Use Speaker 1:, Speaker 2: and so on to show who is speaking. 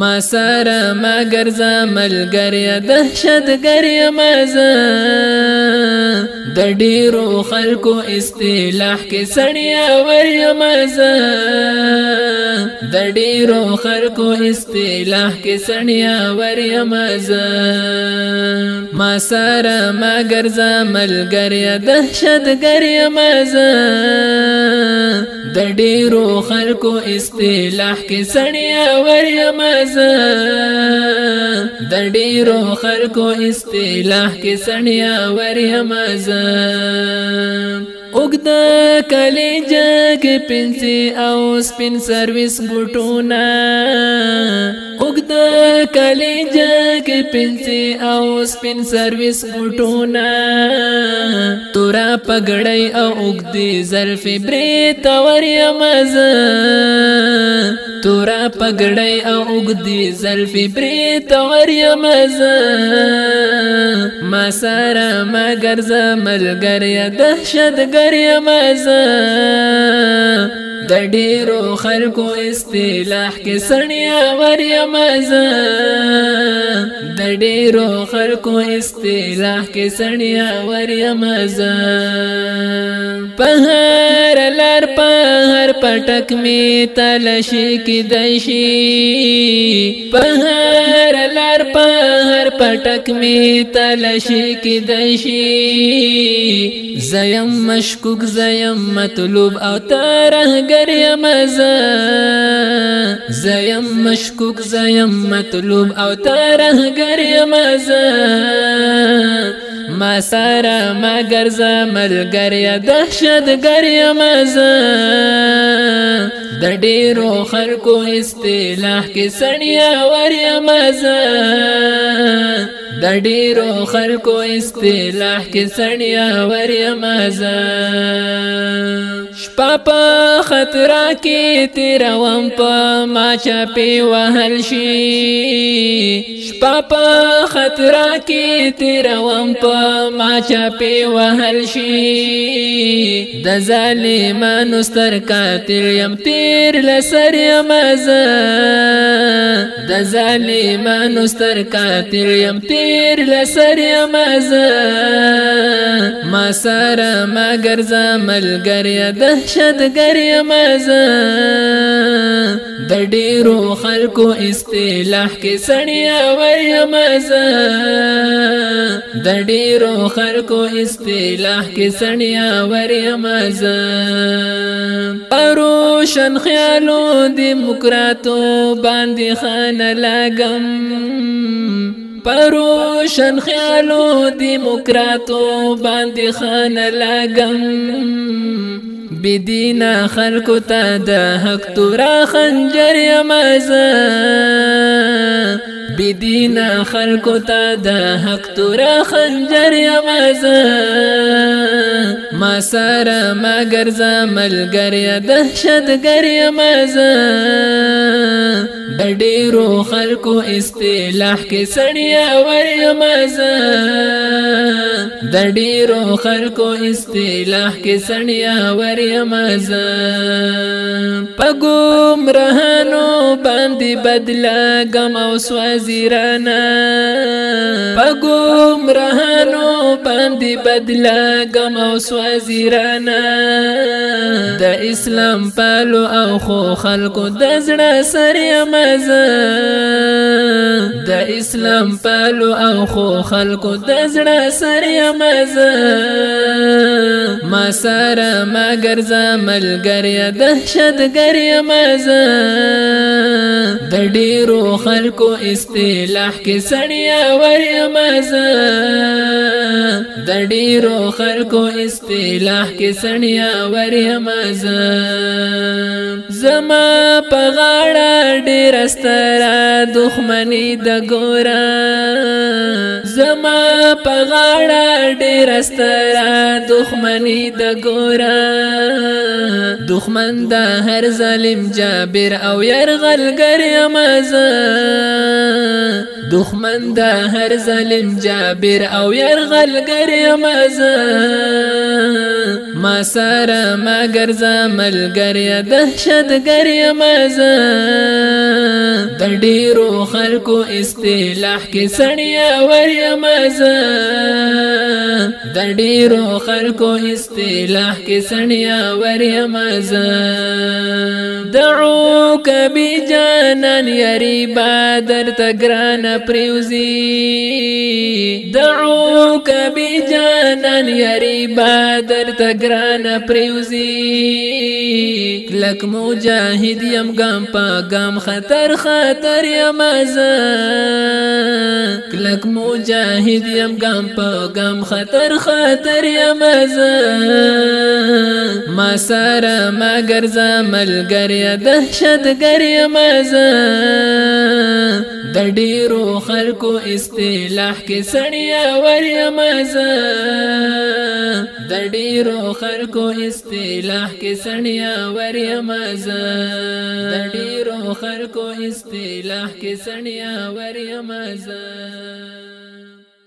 Speaker 1: ما سره ما ګرځا ملګری دهشت ګری مزه د ډیرو خلکو استلاح کې سړیا وریا مزه د ډیرو خلکو استلاح کې سړیا وریا مزه ما سره ما ګرځا ملګریا دهشت ګریا مزه د ډیرو خلکو اصطلاح کې سړیا وریا مزه د ډیرو خلکو اصطلاح کې سړیا وریا مزه اوګدا کلیجا کې پنسي او سپین سرویس بوټونه اوګدا کلیجا کې پنسي او سپین سرویس بوټونه تورا پګړې او اوګدي ظرف برې تور یمزه تورا پګړی او وګدي زلفي پرې تور یم ما سره ما ګرځم ملګری دهشت ګر یم د ډیرو خلکو استلاح کې سړیا وریا مزه د ډیرو خلکو استلاح کې سړیا وریا مزه په هر لار په هر پټک می تلشي کې دشي په هر لار په هر پټک می تلشي کې دشي زیم مشکوک زیم مطلوب او ترهګ ملګر یم زه زیم مشکوک زیم مطلوب او ترهګر یم زه ما سره مگر زه ملګر یا دهشتګر یم زه د ډیرو خلکو اصطلاح کې سړیا ور یم زه د ډیرو خلکو اصطلاح کې سړیا وریا مزه شپه په خطر کې تیروم په ما چپی وهل شي شپه په خطر کې تیروم په ما چپی وهل شي د ظالمانو ستر قاتل يم تیر لسر مزه د ظالمانو ستر قاتل يم تیر ډیر لسر مزه ما سره ما ګرځا ملګری دهشت ګری مزه د ډیرو خلکو استلاح کې سړیا وای مزه د ډیرو خلکو استلاح کې سړیا وای مزه پروشن خیالو دیموکراتو باندې خانه لاګم پروشن خیالو دیموکراتو باندې خان لاګم بدینا خلکو ته د حق تورا خنجر یمازه بدینا خلکو ته د حق تورا خنجر یمازه ما سره ما ګرځا ملګری دهشت ګری مزه د ډیرو خلکو استلاح کې سړیا ور مزه د ډیرو خلکو استلاح کې سړیا ور مزه پګوم رهانو باندې بدلا غم او سوازیرانا پګوم رهانو باندې بدلا غم او سوازیرانا وزیرانا د اسلام پالو او خو خلکو د زړه سره مزه د اسلام پالو او خو خلکو د زړه سره مزه ما سره ما ګرځا ملګری دهشت ګری مزه د ډیرو خلکو استلاح کې سړیا وریا مزه د ډیرو خلکو استلاح الہ کې سنیا وریم ز زما په غاړه ډیر ستره دښمنی د ګورا زما په غاړه ډیر ستره دښمنی د ګورا دښمن د هر ظالم جابر او يرغلګر یم ز دښمن د هر ظالم جابر او يرغلګر مزه ما سره ما ګرځا ملګری دهشتګر مزه د ډیرو خلکو اصطلاح کې سړیا ور مزه د ډیرو خلکو اصطلاح کې سړیا ور مزه دعوک بجانان یری بادر تګران پریوزی دعوک بجانان یری بادر تگران پریوزی کلک مجاهد يم ګام په ګام خطر خطر يم زه کلک مجاهد يم ګام په ګام خطر خطر يم زه ما سره ما ګرځا ملګری دهشتګر يم زه د ډیرو خلکو اصطلاح کې سړیا ور يم زه د ډیرو خلکو استلاح کې سړیا وریا مزه د ډیرو خلکو استلاح کې سړیا وریا مزه